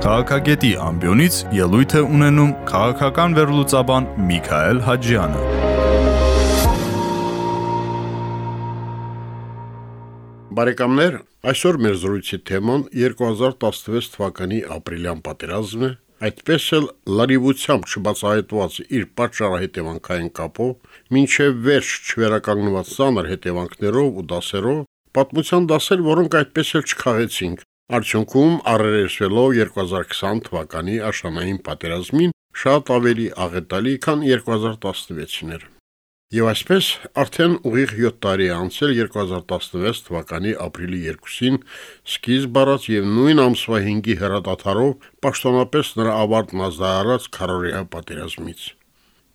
Քաղաքագետի ամբիոնից ելույթ է ունենում քաղաքական վերլուծաբան Միքայել Հաջյանը։ Բարեկամներ, այսօր մեր զրույցի թեման 2016 թվականի ապրիլյան պատերազմն է, այդպես էլ լարիվությամբ չբացահայտված իր պատճառահետևանքային կապով, մինչև վերջ չվերականգնված ցաներ հետևանքներով ու դասերով, պատմության դասեր, որոնք այդպես էլ չքաղեցինք, արդյունքում առերեսվելով 2020 թվականի աշնանային պատերազմին շատ ավելի աղետալի, քան 2016-ին էր։ Եվ այսպես արդեն ուղիղ 7 տարի անցել 2016 թվականի ապրիլի 2-ին սկիզբ առած եւ նույն ամսվա 5-ի հրադադարով պաշտոնապես նրա ավարտն ազդարարած քարորիա պատերազմից։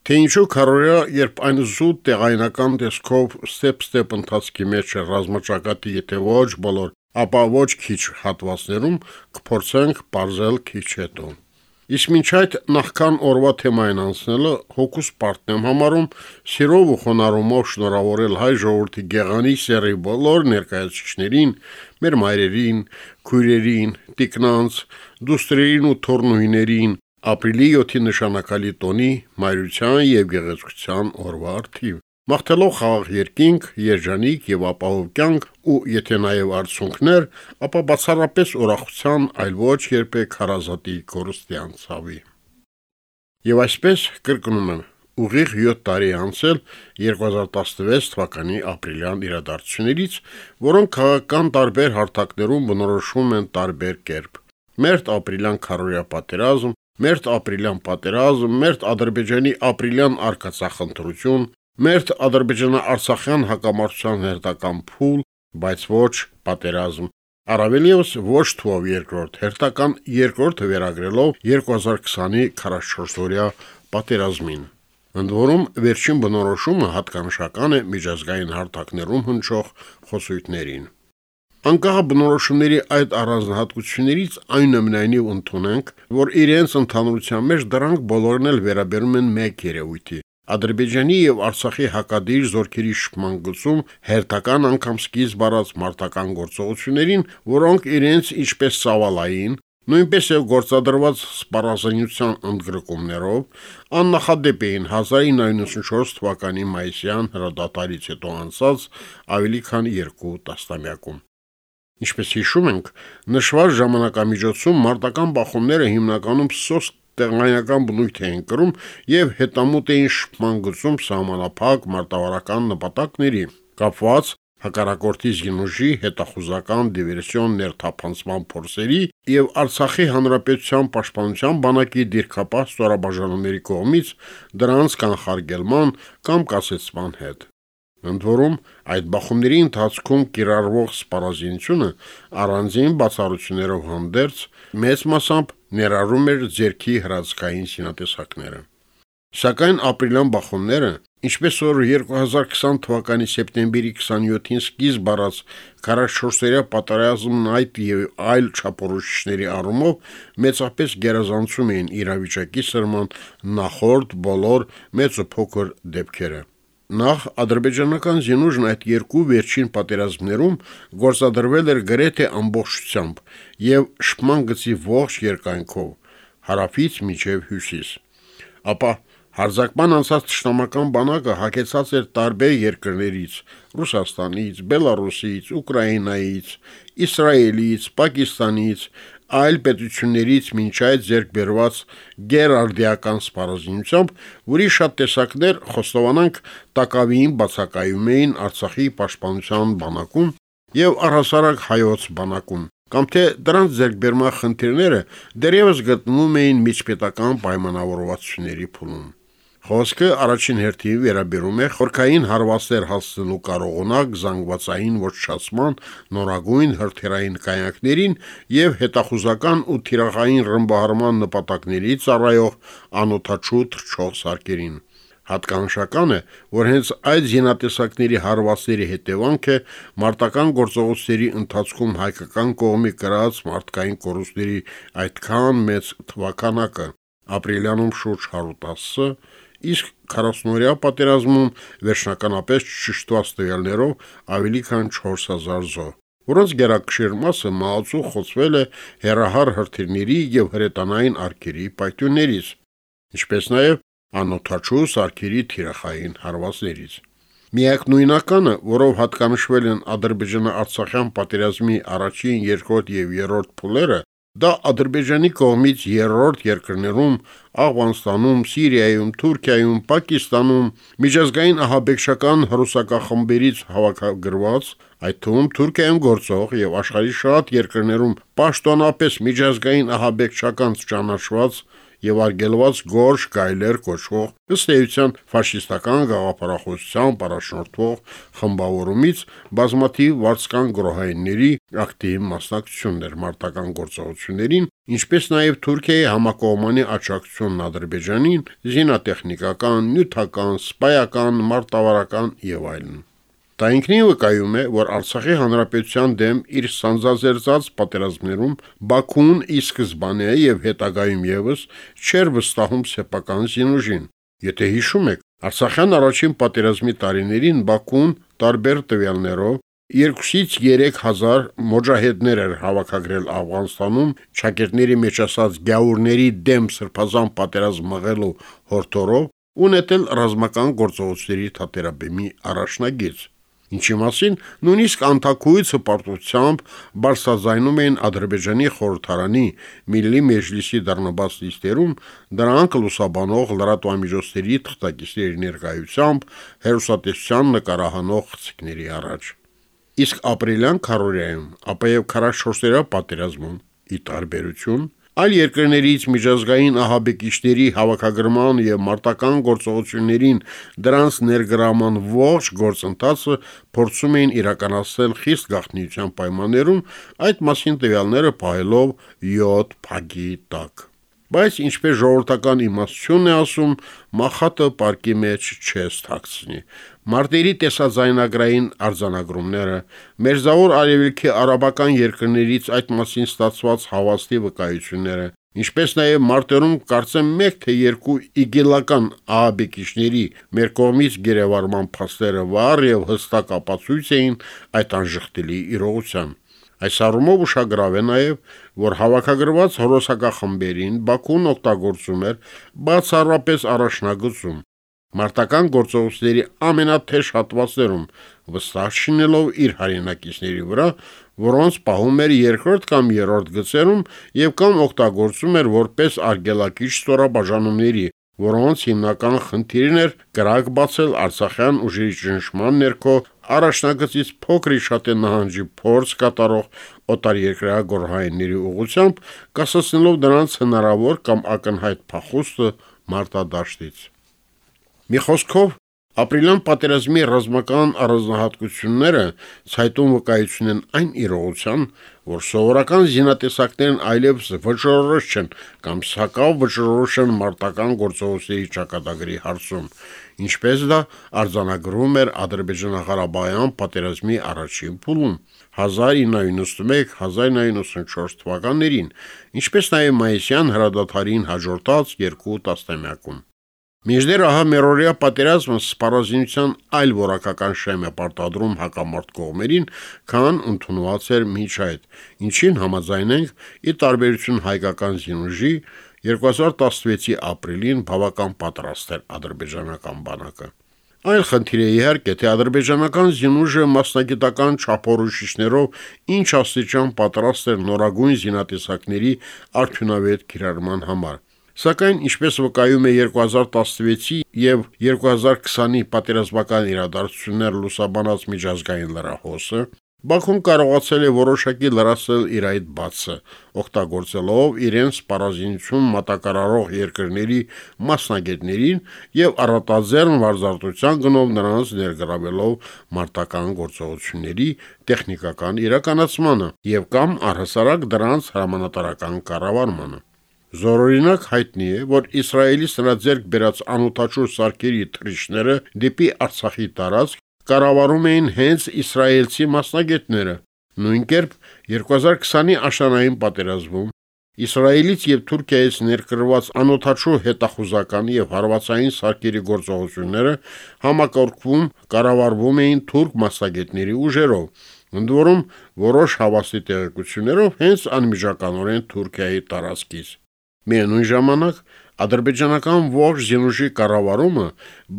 Թե ինչու քարորիա, երբ այն զուտ տեղայնական տեսքով ստեփ-ստեփ ընթացքի մեջ ռազմաճակատի, եթե ոչ բոլոր, ապա ոչ քիչ հատվածներում կփորձենք բարձել քիչ հետո։ Իսկ մինչ այդ նախքան օրվա թեմային անցնելը հոգուս պարտն եմ համարում սիրով ու խոնարհումով շնորհավորել հայ ժողովրդի գեղանի սերի բոլոր ներկայացուցիչներին, մեր մայրերին, քույրերին, տիկնանց, դուստրերին ու թորնուհիներին ապրիլի 7-ի նշանակալի տոնի մայրության եւ գեղեցկության օրվա արդիվ մաղթելով խաղաղ երկինք, երջանիկ եւ ապահով կյանք ու եթե նաեւ արցունքներ, ապա բացառապես ուրախության, այլ ոչ երբեք հարազատի կորստյան ցավի։ Եվ այսպես կրկնում եմ, ուղիղ 7 տարի անցել 2016 թվականի ապրիլյան իրադարձություններից, որոնք քաղաքական տարբեր հարթակներում բնորոշվում են տարբեր կերպ։ Մերտ ապրիլյան քարորիա պատերազմ, մերտ ապրիլյան պատերազմ, մերտ Ադրբեջանի ապրիլյան արկածախնդրություն, մերթ Ադրբեջանա-Արցախյան հակամարտության հերթական փուլ, բայց ոչ պատերազմ։ Առավել եւս ոչ թվով երկրորդ հերթական երկրորդը վերագրելով 2020-ի 44-օրյա պատերազմին։ Ընդ որում վերջին բնորոշումը հատկանշական է միջազգային հարթակներում հնչող խոսույթներին։ Անկախ բնորոշումների այդ առանձնահատկություններից այնուամենայնիվ ընդունենք, որ իրենց ընդհանրության մեջ դրանք բոլորն էլ վերաբերում են մեկ երևույթի՝ Ադրբեջանի եւ Արցախի հակադիր զորքերի շփման գծում հերթական անգամ սկիզբ առած մարտական գործողություններին, որոնք իրենց ինչպես սավալային, նույնպես եւ գործադրված սպառազինության ընդգրկումներով աննախադեպ էին 1994 թվականի մայիսյան հրադադարից հետո անցած ավելի քան 2 տասնամյակում։ Ինչպես հիշում ենք, նշված ժամանակամիջոցում մարտական բախումները հիմնականում սոսկ տեղայնական բնույթ էին կրում եւ հետամուտ էին շփման գծում սահմանափակ մարտավարական նպատակների, կապված հակառակորդի զինուժի հետախուզական դիվերսիոն ներթափանցման փորձերի եւ Արցախի հանրապետության պաշտպանության բանակի դիրքապահ ստորաբաժանումների կողմից դրանց կանխարգելման կամ կասեցման հետ։ Ընդ որում, այդ բախումների ընթացքում կիրառվող սպառազինությունը առանձին բացառություններով հանդերձ մեծ մասամբ ներառում էր ձերքի հրացքային սինատեսակները։ Սակայն ապրիլյան բախումները, ինչպես որ 2020 թվականի սեպտեմբերի 27-ին սկիզբ առած 44-երյա պատերազմն այդ եւ այլ չափորոշիչների առումով մեծապես գերազանցում էին իրավիճակի սրման նախորդ բոլոր մեծ ու փոքր դեպքերը։ Նախ ադրբեջանական զինուժն այդ երկու վերջին պատերազմներում գործադրվել էր գրեթե ամբողջությամբ եւ շփման գծի ողջ երկայնքով հարավից մինչև հյուսիս։ Ապա հարձակման անցած ճշտամական բանակը հակեցած էր տարբեր երկրներից՝ Ռուսաստանից, Բելարուսից, Ուկրաինայից, Իսրայելից, Պակիստանից, այլ պետություններից մինչ այդ ձեռք բերված գերարդիական սպառազինությամբ, որի շատ տեսակներ խոստովանանք տակավին բացակայում էին Արցախի պաշտպանության բանակում եւ առհասարակ հայոց բանակում կամ թե դրանց ձեռքբերման խնդիրները դեռևս գտնվում էին միջպետական պայմանավորվածությունների փուլում։ Խոսքը առաջին հերթին վերաբերում է խորքային հարվածներ հասցնելու կարողունակ զանգվածային ոչնչացման նորագույն հրթիռային կայանքներին եւ հետախուզական ու թիրախային ռմբահարման նպատակների ծառայող անօթաչու թռչող սարքերին։ Հատկանշական է, որ հենց այդ զինատեսակների հարվածների հետևանք է մարտական գործողությունների ընթացքում հայկական կողմի կրած մարդկային կորուստների այդքան մեծ թվականակը ապրիլյանում շուրջ 110-ը, իսկ 40-օրյա պատերազմում վերջնականապես ճշտված տվյալներով ավելի քան 4000 զոհ։ որոնց գերակշիռ մասը մահացու խոցվել է հերահար հրթիռների եւ հրետանային արկերի պայթյուններից, ինչպես նաեւ անօթաչու սարքերի թիրախային հարվածներից։ Միակ նույնականը, որով հատկանշվել են Ադրբեջանա-Արցախյան պատերազմի առաջին, երկրորդ եւ երրորդ փուլերը, դա Ադրբեջանի կողմից երրորդ երկրներում Աֆղանստանում, Սիրիայում, Թուրքիայում, Պակիստանում միջազգային ահաբեկչական հրոսակախմբերից հավաքագրված, այդ թվում Թուրքիայում գործող եւ աշխարհի շատ երկրներում պաշտոնապես միջազգային ահաբեկչական ճանաչված եւ արգելված գորշ գայլեր կոչվող ըստ էության ֆաշիստական գաղափարախոսությամբ առաջնորդվող խմբավորումից բազմաթիվ վարձկան գրոհայինների ակտիվ մասնակցություններ մարտական գործողություններին, ինչպես նաեւ Թուրքիայի համակողմանի աջակցությունն Ադրբեջանին զինատեխնիկական, նյութական, սպայական, մարտավարական եւ այլն։ Դա ինքնին վկայում է, որ Արցախի հանրապետության դեմ իր սանձազերծած պատերազմներում Բաքուն ի սկզբանե եւ հետագայում եւս չէր վստահում սեփական զինուժին։ Եթե հիշում եք, Արցախյան առաջին պատերազմի տարիներին Բաքուն տարբեր տվյալներով 2-ից 3000 մոջահեդներ էր հավաքագրել Աֆղանստանում ճակերտների մեջ ասած գյաուրների դեմ սրբազան պատերազմ մղելու հորթորով ունետել ռազմական գործողությունների թատերաբեմի առաջնագիծ ինչի մասին նույնիսկ անթակույց հպարտությամբ բարձրաձայնում էին Ադրբեջանի խորհրդարանի Միլլի Մեջլիսի դառնաբաց լիստերում դրանք լուսաբանող լրատվամիջոցների թղթակիցների ներկայությամբ հերոսատեսության նկարահանող խցիկների առաջ։ Իսկ ապրիլյան քարորիայում, ապա եւ 44-երա պատերազմում ի տարբերություն Այլ երկրներից միջազգային ահաբեկիչների հավաքագրման եւ մարտական գործողություններին դրանց ներգրաման ողջ գործընթացը փորձում էին իրականացնել խիստ գաղտնիության պայմաններում, այդ մասին տվյալները փայլով 7 փագի տակ։ Բայց ինչպես ժողովրդական իմաստությունն է ասում, մախատը պարկի մեջ չես թաքցնի։ Մարտերի տեսաձայնագրային արձանագրումները, Մերձավոր Արևելքի արաբական երկրներից այդ մասին ստացված հավաստի վկայությունները, ինչպես նաև մարտերում կարծեմ մեկ թե երկու իգիլական ահաբեկիչների մեր կողմից գերեվարման փաստերը վառ եւ հստակ ապացույց էին այդ անժխտելի իրողության։ Այս առումով ուշագրավ է նաև, որ հավաքագրված հրոսակախմբերին Բաքուն օգտագործում էր բացառապես առաջնագծում մարտական գործողությունների ամենաթեժ հատվածներում վստահ չինելով իր հայրենակիցների վրա, որոնց պահում էր երկրորդ կամ երրորդ գծերում եւ կամ օգտագործում էր որպես արգելակիչ ստորաբաժանումների, որոնց հիմնական խնդիրն էր կրակ բացել Արցախյան ուժերի ճնշման ներքո առաջնագծից փոքրի շատ է նահանջի փորձ կատարող օտարերկրյա գորհայինների ուղությամբ, կասացնելով նրանց հնարավոր կամ ակնհայտ փախուստը մարտադաշտից։ Մի խոսքով Ապրիլյան պատերազմի ռազմական առանձնահատկությունները ցայտուն վկայություն են այն իրողության, որ սովորական զինատեսակներն այլևս վճռորոշ չեն կամ սակավ վճռորոշ են մարտական գործողությունների ճակատագրի հարցում, ինչպես դա արձանագրում էր Ադրբեջանա-Ղարաբաղյան պատերազմի առաջին փուլում 1991-1994 թվականներին, ինչպես նաև Մայիսյան հրադադարին հաջորդած երկու տասնամյակում։ Միջդեռ ահա մերորիա պատերազմը սպառազինության այլ որակական շեմ է պարտադրում հակամարտ կողմերին, քան ընդունված էր միջ այդ, ինչին համաձայնենք ի տարբերություն հայկական զինուժի 2016-ի ապրիլին բավական պատրաստ էր ադրբեջանական բանակը։ Այլ խնդիր է իհարկե, թե ադրբեջանական զինուժը մասնագիտական չափորոշիչներով ինչ աստիճան պատրաստ էր նորագույն զինատեսակների արդյունավետ կիրառման համար։ Սակայն, ինչպես վկայում է 2016-ի եւ 2020-ի պատերազմական իրադարձություններ լուսաբանած միջազգային լրահոսը, Բաքուն կարողացել է որոշակի լրացնել իր այդ բացը, օգտագործելով իրենց պարազինություն մատակարարող երկրների մասնագետներին եւ առատաձեռն վարզարտության գնով նրանց ներգրավելով մարտական գործողությունների տեխնիկական իրականացմանը եւ կամ առհասարակ դրանց հրամանատարական կառավարմանը։ Զորօրինակ հայտնի է, որ Իսրայելի սրաձերկ բերած անօթաչու սարքերի թռիչները դեպի Արցախի տարածք կառավարում էին հենց իսրայելցի մասնագետները։ Նույն կերպ 2020-ի աշնանային պատերազմում Իսրայելից եւ Թուրքիայից ներկրված անօթաչու հետախուզական եւ հարվածային սարքերի գործողությունները համակարգվում կառավարվում էին թուրք մասնագետների ուժերով, Ընդ որում որոշ հավաստի տեղեկություններով հենց անմիջականորեն Թուրքիայի տարածքից։ Միևնույն ժամանակ ադրբեջանական ողջ զինուժի կառավարումը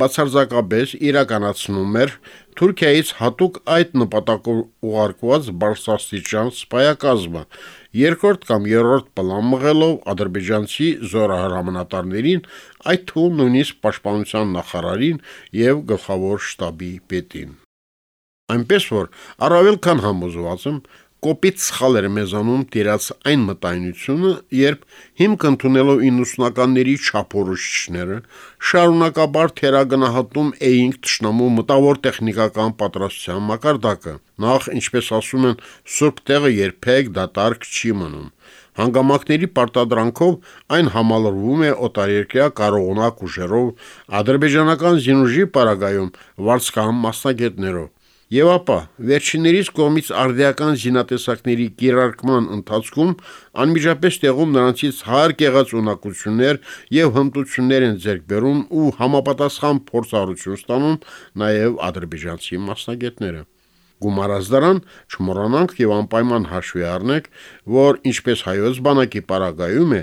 բացարձակապես իրականացնում էր Թուրքիայից հատուկ այդ նպատակով ուղարկված բարձրաստիճան սպայակազմը, երկրորդ կամ երրորդ պլան մղելով ադրբեջանցի զորահրամանատարներին, այդ թվում նույնիսկ պաշտպանության նախարարին եւ գլխավոր շտաբի պետին։ Այնպես որ առավել քան համոզված եմ, կոպիտ սխալ էր մեզանում տիրած այն մտայնությունը, երբ հիմք ընդունելով 90-ականների չափորոշիչները շարունակաբար թերագնահատում էինք ճշնամու մտավոր տեխնիկական պատրաստության մակարդակը։ Նախ, ինչպես ասում են, սուրբ տեղը երբեք դատարկ չի մնում։ Հանգամանքների պարտադրանքով այն համալրվում է օտարերկրյա կարողունակ ուժերով, ադրբեջանական զինուժի պարագայում վարձկան մասնագետներով։ Եվ ապա վերջիններից կողմից արդիական զինատեսակների կիրարկման ընթացքում անմիջապես տեղում նրանցից հարկ եղած ունակություններ եւ հմտություններ են ձեռք բերում ու համապատասխան փորձառություն ստանում նաեւ ադրբեջանցի մասնագետները գումարած դրան չմոռանանք եւ անպայման հաշվի առնենք, որ ինչպես հայոց բանակի պարագայում է,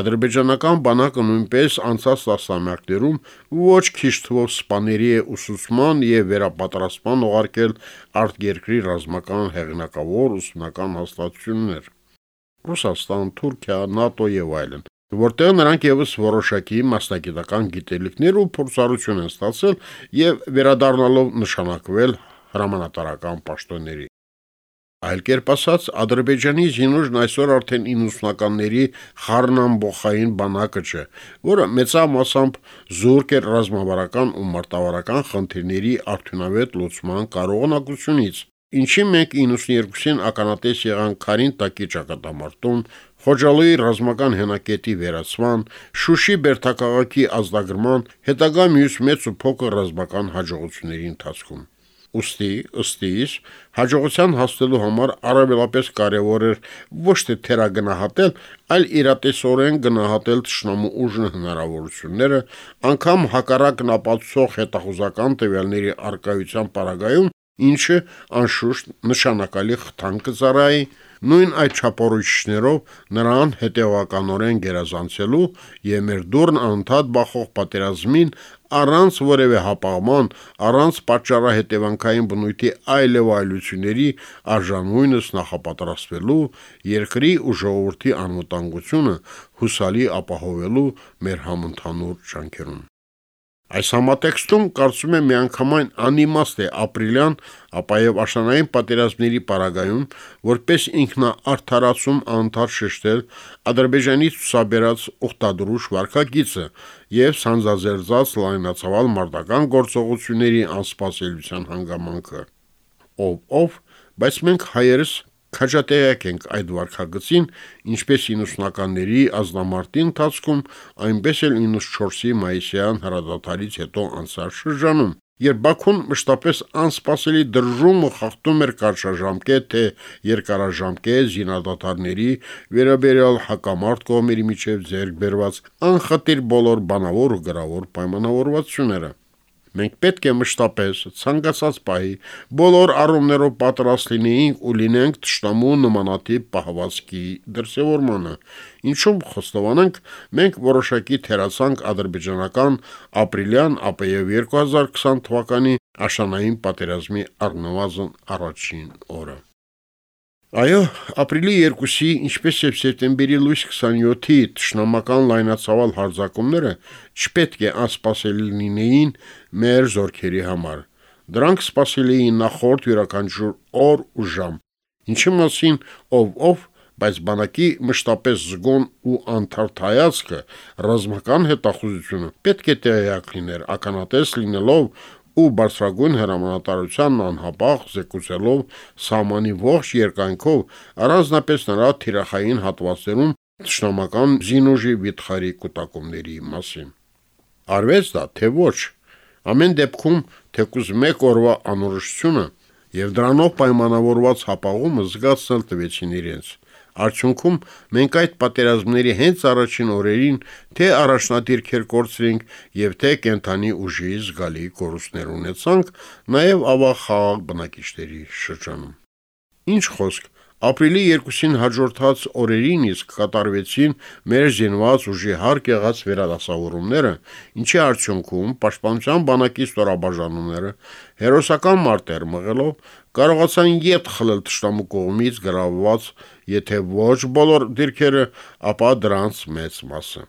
ադրբեջանական բանակը նույնպես անցած տասնամյակներում ոչ քիչ թվով սպաների է ուսուցման եւ վերապատրաստման ուղարկել արտերկրի ռազմական հեղինակավոր ուսումնական հաստատություններ։ Ռուսաստան, Թուրքիա, ՆԱՏՕ եւ այլն որտեղ նրանք եւս որոշակի մասնագիտական գիտելիքներ ու փորձառություն են ստացել եւ վերադառնալով նշանակվել հրամանատարական պաշտոնների։ Այլ կերպ ասած, Ադրբեջանի զինուժն այսօր արդեն 90-ականների խառնամբոխային բանակը չէ, որը մեծամասամբ զուրկ է ռազմավարական ու մարտավարական խնդիրների արդյունավետ լուծման կարողունակությունից, ինչի մենք 92-ին ականատես եղանք Քարին տակի ճակատամարտում, Խոջալոյի ռազմական հենակետի վերացման, Շուշի Բերթակաղակի ազդագրման, հետագա մյուս մեծ ու փոքր ռազմական հաջողությունների ընթացքում։ Ոստի, ըստիս, հաջողության հասնելու համար առավելապես կարևոր էր ոչ թե թերագնահատել, այլ իրատեսորեն գնահատել ճշնամու ուժն հնարավորությունները, անկամ հակառակ նապացող հետախուզական տվյալների արկայության պարագայում, ինչը անշուշտ նշանակալի խթան կծառայի նույն այդ չափորոշիչներով նրան հետևականորեն գերազանցելու եւ մեր դուրն անդադ բախող պատերազմին առանց որևէ հապաղման, առանց պատճառահետևանքային բնույթի այլևայլությունների արժանույնս նախապատրաստվելու երկրի ու ժողովրդի անվտանգությունը հուսալի ապահովելու մեր համընդհանուր ջանքերում։ Այս համատեքստում կարծում եմ միանգամայն անիմաստ է ապրիլյան, ապա եւ աշնանային պատերազմների պարագայում, որպես ինքնա արդարացում անդար շեշտել Ադրբեջանի ցուսաբերած ուխտադրուշ վարկագիծը եւ սանձազերծած լայնացավալ մարտական գործողությունների անսպասելիության հանգամանքը։ Ով ով, բայց մենք հայերս Քաջատեղյակ ենք այդ վարկագծին, ինչպես 90-ականների ազնամարտի ընթացքում, այնպես էլ 94-ի մայիսյան հրադադարից հետո անցած շրջանում, երբ Բաքուն մշտապես անսպասելի դրժում ու խախտում էր կարճաժամկետ թե երկարաժամկետ զինադատարների վերաբերյալ հակամարտ կողմերի միջև ձեռք բերված անխտիր բոլոր բանավոր ու գրավոր պայմանավորվածությունները։ Մենք պետք է մշտապես ցանկացած պահի բոլոր առումներով պատրաստ լինեինք ու լինենք ճշտամու նմանատիպ պահվածքի դրսևորմանը, ինչում խոստովանենք մենք որոշակի թերացանք ադրբեջանական ապրիլյան ապեև 2020 թվականի աշանային պատերազմի առնվազն առաջին օրը։ Այո, ապրիլի 2-ի, ինչպես եւ սեպտեմբերի լույս 27-ի ճշնամական լայնացավալ հարձակումները չպետք է անսպասելի լինեին մեր զորքերի համար։ Դրանք սպասել էին նախորդ յուրաքանչյուր օր ու ժամ։ Ինչի մասին ով ով, բայց բանակի մշտապես զգոն ու անթարթայացքը ռազմական հետախուզությունը պետք է տեղյակ լիներ, ականատես լինելով, ու բարձրագույն հրամանատարությանն անհապաղ զեկուցելով սահմանի ողջ երկայնքով առանձնապես նրա թիրախային հատվածերում ճշնամական զինուժի վիթխարի կൂട്ടակումների մասին։ Արվեց դա, թե ոչ։ Ամեն դեպքում թեկուզ մեկ օրվա անորոշությունը եւ դրանով պայմանավորված հապաղումը զգացնել տվեցին իրենց։ Արդյունքում մենք այդ պատերազմների հենց առաջին օրերին թե առաջնադիրքեր կորցրինք եւ թե կենթանի ուժի զգալի կորուստներ ունեցանք, նաեւ ավաղ խաղաղ բնակիչների շրջանում։ Ինչ խոսք, ապրիլի 2-ին հաջորդած օրերին իսկ կատարվեցին մեր զինված ուժի հարկ եղած վերադասավորումները, ինչի արդյունքում Պաշտպանության բանակի ստորաբաժանումները հերոսական մարտեր մղելով կարողացան յետ խլել ճշտամու կողմից գրավված, եթե ոչ բոլոր դիրքերը, ապա դրանց մեծ մասը։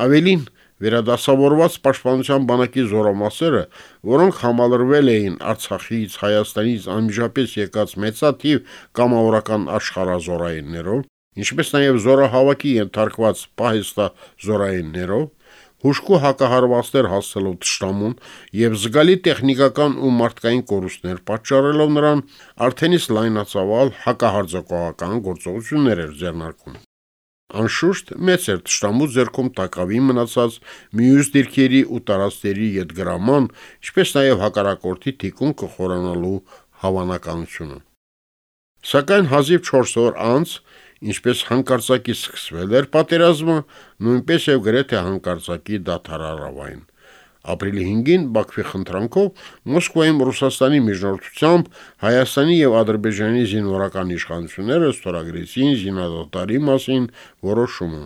Ավելին, վերադասավորված պաշտպանության բանակի զորամասերը, որոնք համալրվել էին Արցախից, Հայաստանից անմիջապես եկած մեծաթիվ կամավորական աշխարհազորայիններով, ինչպես նաև զորահավաքի ենթարկված պահեստա զորայիններով, հուշկու հակահարվածներ հասցելով ճշտամուն եւ զգալի տեխնիկական ու մարդկային կորուստներ պատճառելով նրան արդենից լայնածավալ հակահարձակողական գործողություններ էր ձեռնարկում։ Անշուշտ մեծ էր ճշտամու ձեռքում տակավի մնացած միուս դիրքերի ու տարածքների յետգրաման, ինչպես նաև հակարակորթի թիկունքը խորանալու հավանականությունը։ Սակայն հազիվ 4 օր անց, ինչպես հանկարծակի սկսվել էր պատերազմը, նույնպես եւ գրեթե հանկարծակի դադարարավային։ Ապրիլի 5-ին Բաքվի խնդրանքով Մոսկվայում Ռուսաստանի միջնորդությամբ Հայաստանի եւ Ադրբեջանի զինվորական իշխանությունները ստորագրեցին զինադատարի մասին որոշումը։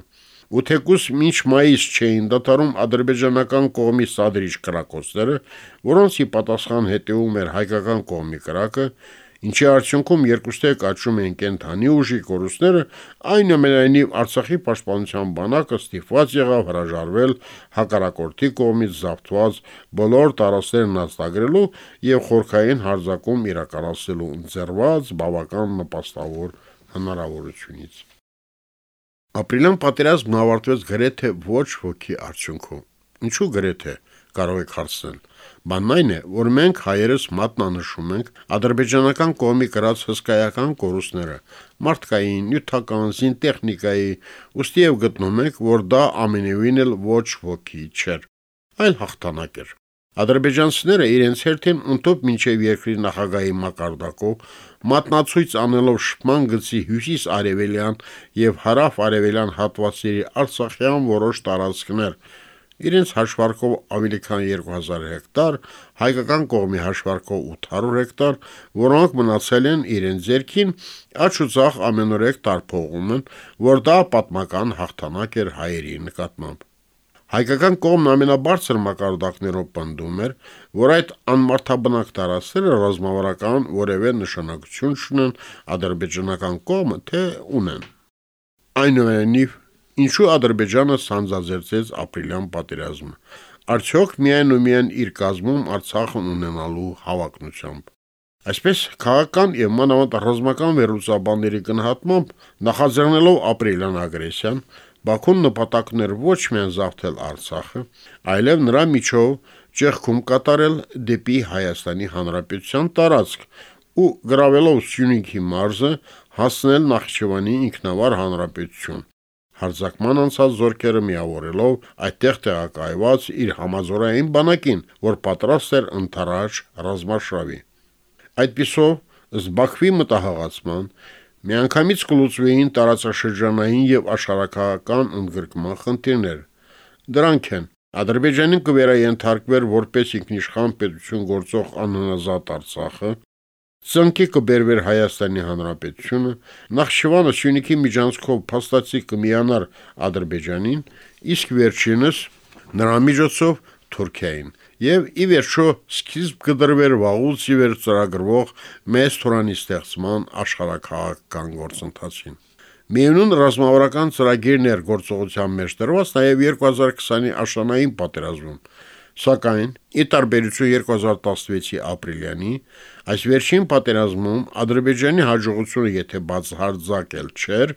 Ու թեկուս մինչ մայիս չէին դատարում ադրբեջանական կողմի սադրիչ կրակոցները, որոնց ի պատասխան հետևում էր հայկական կողմի կրակը, ինչի արդյունքում երկուստեք աճում են կենթանի ուժի կորուստները, այնուամենայնիվ Արցախի պաշտպանության բանակը ստիպված եղավ հրաժարվել հակառակորդի կողմից զավթված բոլոր տարածքներն ազատագրելու եւ խորքային հարձակում իրականացնելու ընձեռված բավական նպաստավոր հնարավորությունից։ Ապրիլյան պատերազմն ավարտվեց գրեթե ոչ ոքի արդյունքով։ Ինչու գրեթե կարող եք հարցնել։ Բանն այն է, որ մենք հայերս մատնանշում ենք ադրբեջանական կողմի կրած հսկայական կորուստները, մարդկային, նյութական, զինտեխնիկայի, ուստի եւ գտնում ենք, որ դա ամենևին էլ ոչ ոքի չէր, այլ հաղթանակ էր։ Ադրբեջանցիները իրենց հերթին ընդཐུպ մինչև երկրի նախագահի մակարդակով մատնացույց անելով շփման գծի հյուսիս արևելյան եւ հարավ արևելյան հատվածների Արցախյան որոշ տարածքներ իրենց հաշվարկով ավելի քան 2000 հեկտար, հայկական կողմի հաշվարկով 800 հեկտար, որոնք մնացել են իրենց ձեռքին, աչ ու ցախ ամենուրեք տարփողում են, որ դա պատմական հաղթանակ էր հայերի նկատմամբ։ Հայկական կողմն ամենաբարձր մակարդակներով պնդում էր, որ այդ անմարթաբնակ տարածքները ռազմավարական որևէ նշանակություն չունեն ադրբեջանական կողմը, թե ունեն։ Այնուամենայնիվ Ինչու Ադրբեջանը սանձազերծեց ապրիլյան պատերազմը։ Արդյոք միայն ու միայն իր կազմում Արցախն ունենալու հավակնությամբ։ Այսպես քաղաքական եւ մանավանդ ռազմական վերլուծաբանների գնահատմամբ նախաձեռնելով ապրիլյան ագրեսիան, Բաքուն նպատակն էր ոչ միայն զավթել Արցախը, այլև նրա միջով ճեղքում կատարել դեպի Հայաստանի Հանրապետության տարածք ու գրավելով Սյունիքի մարզը հասնել Նախճիվանի ինքնավար հանրապետություն հարձակման անցած զորքերը միավորելով այդտեղ տեղակայված իր համազորային բանակին, որ պատրաստ էր ընթരാճ ռազմաշավի։ Այդպիսով զբաղվի մտահղացման միանգամից կլուծվեին տարածաշրջանային եւ աշխարհակական ընդգրկման խնդիրներ։ Դրանք են. Ադրբեջանին կվերաենթարկվեր որպես ինքնիշխան պետություն գործող անհնազատ Արցախը, Ծնկի կբերվեր Հայաստանի Հանրապետությունը, Նախճիվանը Սյունիքի միջանցքով փաստացի կմիանար Ադրբեջանին, իսկ վերջինս նրա միջոցով Թուրքիային։ Եվ ի վերջո սկիզբ կդրվեր վաղուց ի վեր ծրագրվող մեծ Թուրանի ստեղծման աշխարհակահաղական գործընթացին։ Միևնույն ռազմավարական ծրագիրն էր գործողության մեջ դրված նաև 2020-ի աշնանային պատերազմում, Սակայն, ի տարբերություն 2016-ի ապրիլյանի, այս վերջին պատերազմում Ադրբեջանի հաջողությունը եթե բացարձակել չէր,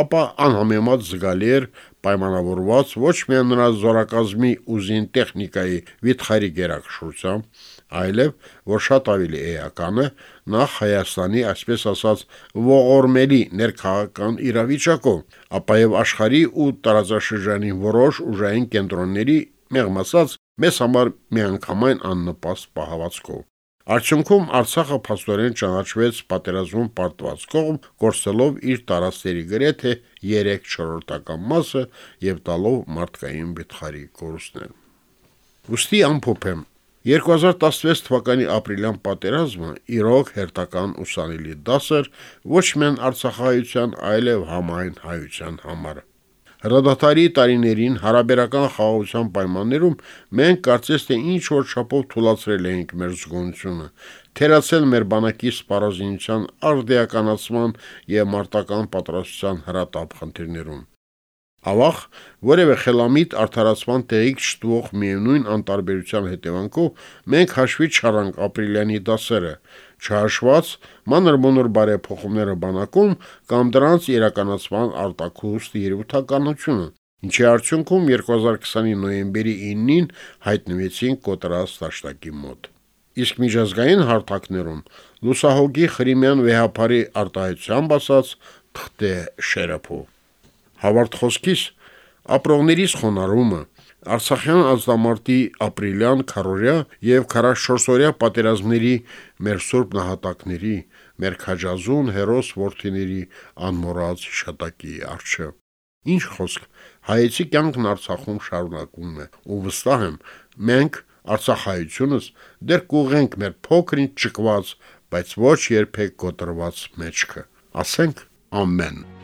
ապա անհամեմատ զգալի էր պայմանավորված ոչ միայն նրա զորակազմի ուզին տեխնիկայի վիթխարի գերակշռությամբ, այլև, որ շատ ավելի էական է, նախ Հայաստանի, այսպես ասած, ողորմելի ներքաղաքական իրավիճակով, ապա եւ աշխարհի ու տարածաշրջանի որոշ ուժային կենտրոնների մեղմ ասած մեզ համար միանգամայն աննպաստ պահվածքով։ Արդյունքում Արցախը փաստորեն ճանաչվեց պատերազմում պարտված կողմ, կորցելով իր տարածքների գրեթե 3/4-ական մասը եւ տալով մարդկային վիթխարի կորուստներ։ Ոստի ամփոփեմ 2016 թվականի ապրիլյան պատերազմը իրոք հերթական ուսանելի դաս էր ոչ միայն Արցախայության, այլև համայն հայության համար։ Հրադադարի տարիներին հարաբերական խաղաղության պայմաններում մենք կարծես թե ինչ որ չափով թույլատրել էինք մեր զգոնությունը, թերացել մեր բանակի սպառազինության արդիականացման եւ մարտական պատրաստության հրատապ խնդիրներում։ Ավաղ որևէ խելամիտ արդարացման տեղիք չտվող միևնույն անտարբերության հետևանքով մենք հաշվի չառանք ապրիլյանի դասերը, չհաշված մանր-մոնոր բարեփոխումները բանակում կամ դրանց իրականացման արտակուստ երևութականությունը, ինչի արդյունքում 2020-ի նոյեմբերի 9-ին հայտնվեցին կոտրած դաշտակի մոտ։ Իսկ միջազգային հարթակներում լուսահոգի Խրիմյան վեհապարի արտահայտությամբ ասած թղթե շերափով Հավարդ խոսքիս ապրողներից խոնարհումը Արցախյան ազդամարտի ապրիլյան քարորյա եւ 44-օրյա պատերազմների մեր սուրբ նահատակների, մեր քաջազուն հերոս ворթիների անմոռաց հիշատակի արժե։ Ինչ խոսք, հայեցի կյանքն Արցախում շարունակվում է ու վստահ եմ, մենք Արցախայությունս դեռ կուղենք մեր փոքրին ճկված, բայց ոչ երբեք կոտրված մեջքը։ Ասենք ամեն։ ամ